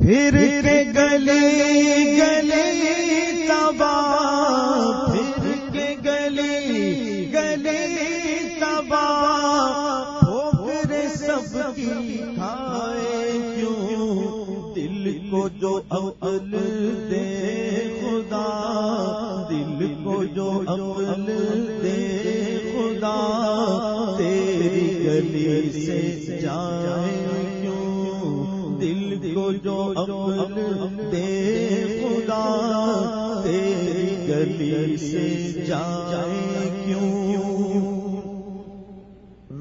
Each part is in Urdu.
پھر کے گلی گلی تبا پھر کے گلی گلی تبا ٹھوکر سب کی کھائے کیوں؟ دل کو جو عقل دے خدا دل کو جو عقل دے خدا۔ تیری گلی سے جائے جو عقل دے خدا، تیری گلی سے جائے کیوں؟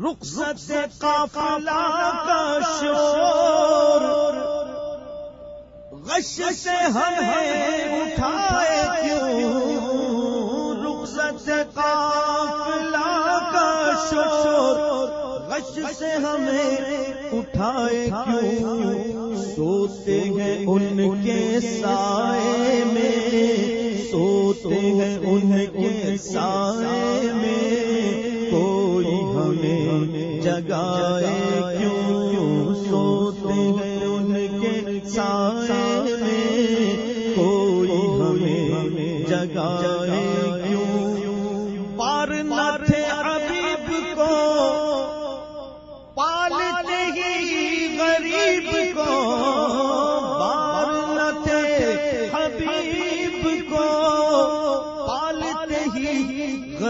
رخصت سے قافلہ کا شور، غش سے ہمیں اٹھائے کیوں؟ رخصت سے قافلہ کا شور، غش سے ہمیں اٹھائے کیوں؟ سوتے ہیں ان کے سائے میں، سوتے ہیں ان کے سائے میں۔ کوئی ہمیں جگائے کیوں؟ سوتے ہیں ان کے سائے میں۔ کوئی ہمیں جگائے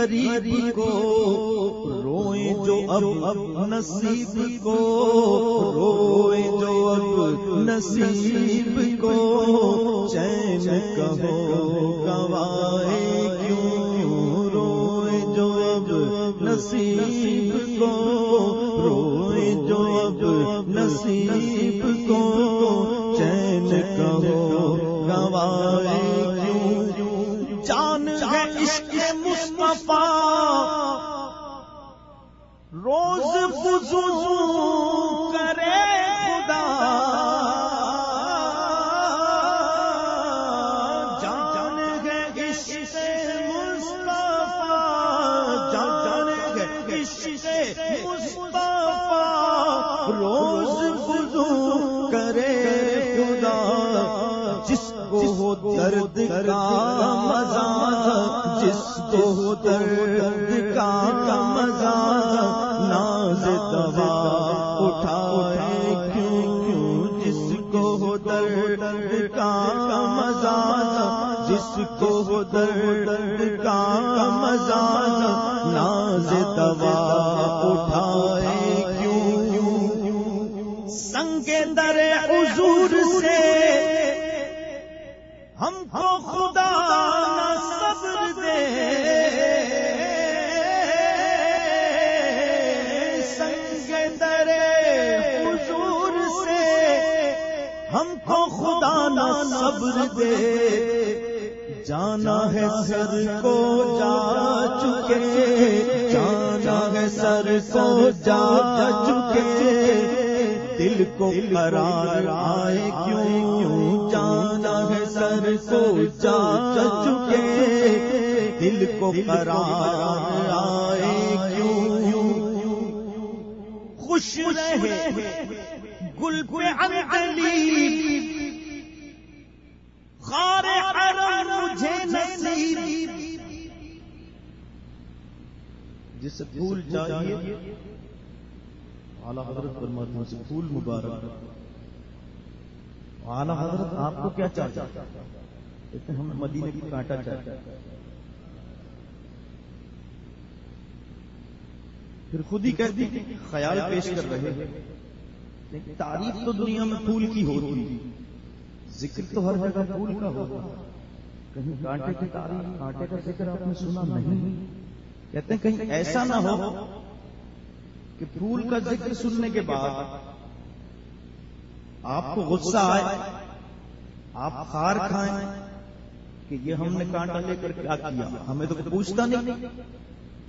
غریب کو روئے جو اب اب نصیب کو روئے جو اب نصیب کو۔ چین کہو گوائے کیوں؟ روئے جو اب نصیب کو روئے جو اب نصیب روز فضو کرے خدا۔ جان ہے عشق مصطفیٰ۔ جان ہے عشق مصطفیٰ۔ روز فضو کرے خدا۔ جس کو درد کا مزہ، جس کو درد کا مزہ۔ دوا اٹھائے کیوں کیوں جس کو ہو درد کا مزہ، جس کو ہو درد کا مزہ ناز دوا اٹھائے کیوں؟ سنگ در حضور سے ہم کو خدا نہ صبر دے۔ جانا ہے سر کو جا چکے۔ جانا ہے سر کو جا چکے۔ دل کو قرار آئے کیوں؟ جانا ہے سر کو جا چکے۔ دل کو قرار آئے کیوں؟ خوش رہے۔ گل پہ انگلی خار مجھے نصیب۔ جس پھول چاہیے اعلیٰ حضرت فرماتے ہیں پھول مبارک۔ اعلیٰ حضرت آپ کو کیا چاہتا کہتے ہم مدینے کی کانٹا چاہتے پھر خود ہی کہتی خیال پیش کر رہے لیکن تعریف تو دنیا میں پھول کی ہوتی ذکر تو ہر جگہ پھول کا ہوتا کہیں کانٹے کی تعریف، کانٹے کا ذکر آپ نے سنا نہیں۔ کہتے ہیں کہیں ایسا نہ ہو کہ پھول کا ذکر سننے کے بعد آپ کو غصہ آئے، آپ خار کھائیں کہ یہ ہم نے کانٹا لے کر کیا کیا۔ ہمیں تو پوچھتا نہیں۔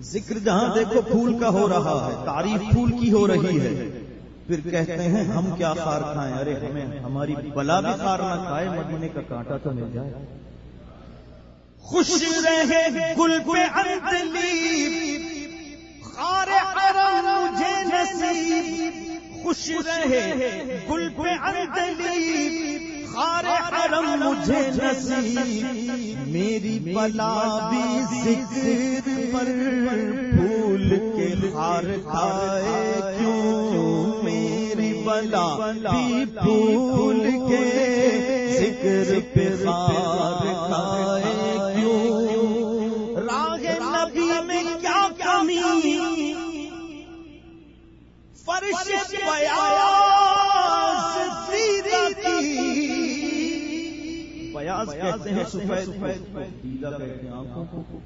ذکر جہاں دیکھو پھول کا ہو رہا ہے، تعریف پھول کی ہو رہی ہے۔ پھر کہتے ہیں، ہم کیا خار کھائیں؟ ارے ہمیں ہماری بلا بھی خار نہ کھائے، مدینے کا کانٹا تو مل جائے۔ خوش رہے گل پہ انتلی خار حرم مجھے نصیب۔ خوش رہے گل پہ انتلی مجھے نصیب۔ میری بلا بھی ذکر پر پھول کے ہار کھائے۔ بلا بھی پھول کے ذکر پہ ہار کھائے کیوں راگ نبی میں کیا کمی؟ فرش پیاز کی۔ کہتے ہیں سفید سفید دیدہ کہتے ہیں آنکھوں کو۔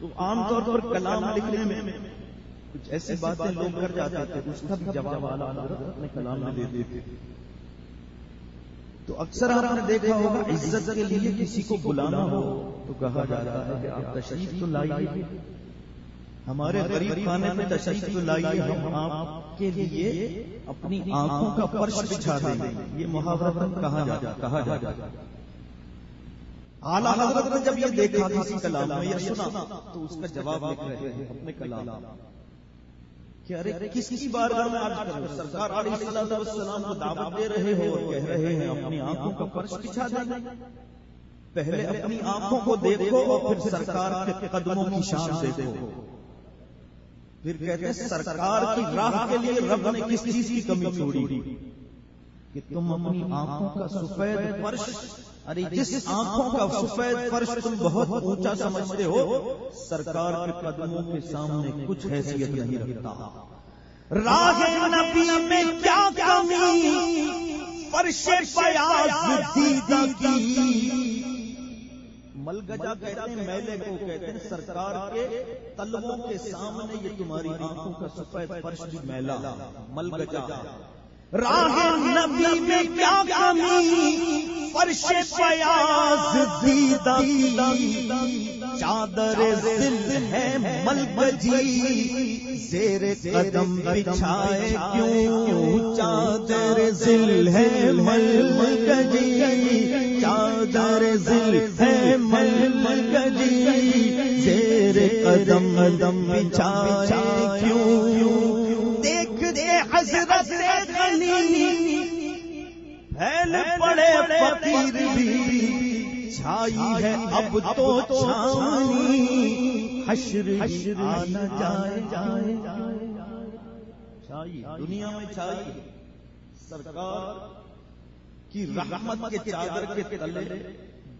تو عام طور پر کلام لکھنے میں کچھ ایسی باتیں لوگ کر جاتے تھے اس کا بھی جواب والا اپنے کلام میں دے دیتے تو اکثر آپ نے دیکھا ہوگا عزت کے لیے کسی کو بلانا ہو تو کہا جاتا ہے کہ آپ تشریف تو لائیے۔ ہمارے غریب خانے میں تشریف تو لائیے ہم آپ کے لیے اپنی آنکھوں کا فرش بچھا دیں۔ گے یہ محاورہ کہا جاتا کہا جاتا اعلیٰ حضرت نے جب یہ دیکھا کسی کلام میں یا سنا تو اس کا جواب لکھ رہے ہیں اپنے کلام کہ ارے کس کی بارگاہ میں آج کروں سرکار علیہ الصلوۃ والسلام کو دعوت دے رہے ہو اور کہہ رہے ہیں اپنی آنکھوں کا فرش بچھا دیں۔ پہلے اپنی آنکھوں کو دیکھو اور پھر سرکار کے قدموں کی شان دیکھو۔ پھر کہتے ہیں سرکار کی راہ کے لیے رب نے کس چیز کی کمی چھوڑی؟ کہ تم اپنی آنکھوں کا سفید فرش ارے جس آنکھوں کا سفید فرش تم بہت اونچا سمجھتے ہو، سرکار کے قدموں کے سامنے کچھ حیثیت نہیں رکھتا۔ راہ نبی میں کیا کمی؟ فرش پیاز دیدہ کی۔ ملگجا کہتے ہیں، میلے کو کہتے ہیں، سرکار کے تلووں کے سامنے یہ تمہاری آنکھوں کا سفید فرش بھی میلا ملگجا راہ نبی میں کیا کمی؟ فرش پیاز دیدہ چادر دل ہے ملگجی زیر قدم بچھائے کیوں؟ چادر دل ہے ملگجی چادر دل ہے ملگجی زیر قدم قدم بچھائے کیوں؟ دیکھ دے حضرت پھیل پڑے فقیر بھی چھائی ہے اب تو چھانی حشر حشر آنا جائے۔ جائے۔ چھائی دنیا میں چھائی سرکار کی رحمت کے چادر کے تلے۔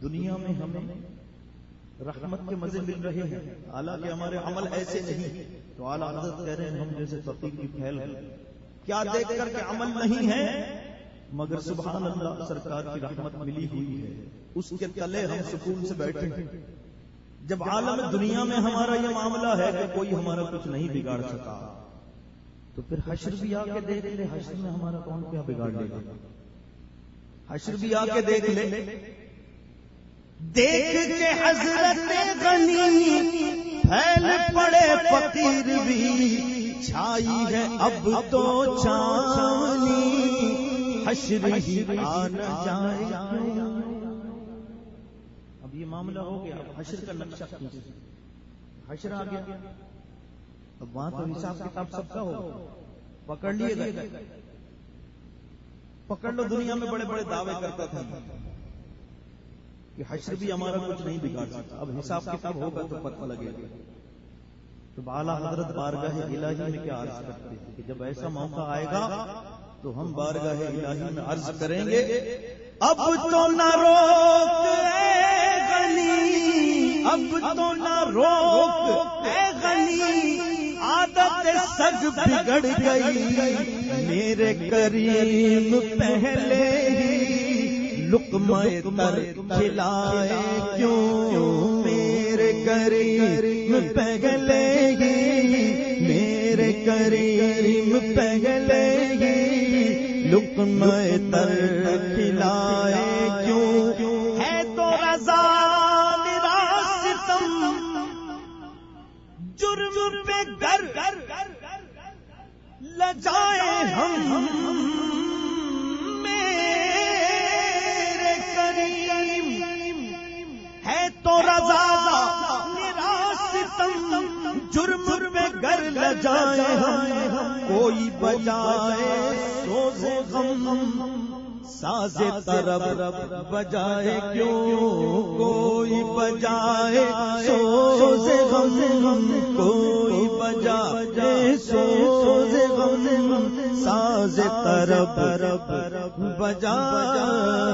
دنیا میں ہمیں رحمت کے مزے مل رہے ہیں۔ حالانکہ ہمارے عمل ایسے نہیں تو اعلیٰ حضرت کہہ رہے ہیں ہم جیسے فقیر کی پھیل۔ کیا دیکھ کر کے عمل نہیں ہے؟ مگر سبحان اللہ سرکار کی رحمت ملی ہوئی ہے۔ اس کے تلے ہم سکون سے بیٹھے ہیں۔ جب عالم دنیا میں ہمارا یہ معاملہ ہے کہ کوئی ہمارا کچھ نہیں بگاڑ سکا، تو پھر حشر بھی آ کے دیکھ لے، حشر میں ہمارا کون کیا بگاڑ لے گا؟ حشر بھی آ کے دیکھ لے۔ دیکھ کے حضرت غنی پھیل پڑے، فقیر بھی چھائی ہے اب تو چانی حشر ہی آنا جائے اب یہ معاملہ ہو گیا حشر کا نقشہ حشر آ گیا۔ اب وہاں تو حساب کتاب سب کا ہو۔ پکڑ لیے گئے۔ پکڑ لو دنیا میں بڑے بڑے دعوے کرتا تھا۔ کہ حشر بھی ہمارا کچھ نہیں بگاڑ سکتا۔ اب حساب کتاب ہوگا تو پتہ لگے گا۔ تو بالا حضرت بارگاہ الہی میں کیا عرض کرتے ہیں کہ جب ایسا موقع آئے گا تو ہم بارگاہ الہی میں عرض کریں گے اب تو نہ روک اے غنی اب تو نہ روک اے غنی عادت سگ بگڑ گئی میرے کریم پہلے ہی لقمے تر کھلائے کیوں؟ میرے کریم پہلے ہی کریم پہلے گی لکم تر کھلائے کیوں ہے تو رضا ستم جرم پہ گر لجائے ہم بجائے سوز غم ساز طرب بجائے کیوں؟ کوئی بجائے سوز غم، کوئی بجائے سوز غم ساز طرب بجائے